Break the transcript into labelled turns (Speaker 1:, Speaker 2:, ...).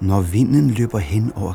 Speaker 1: Når vinden løber hen over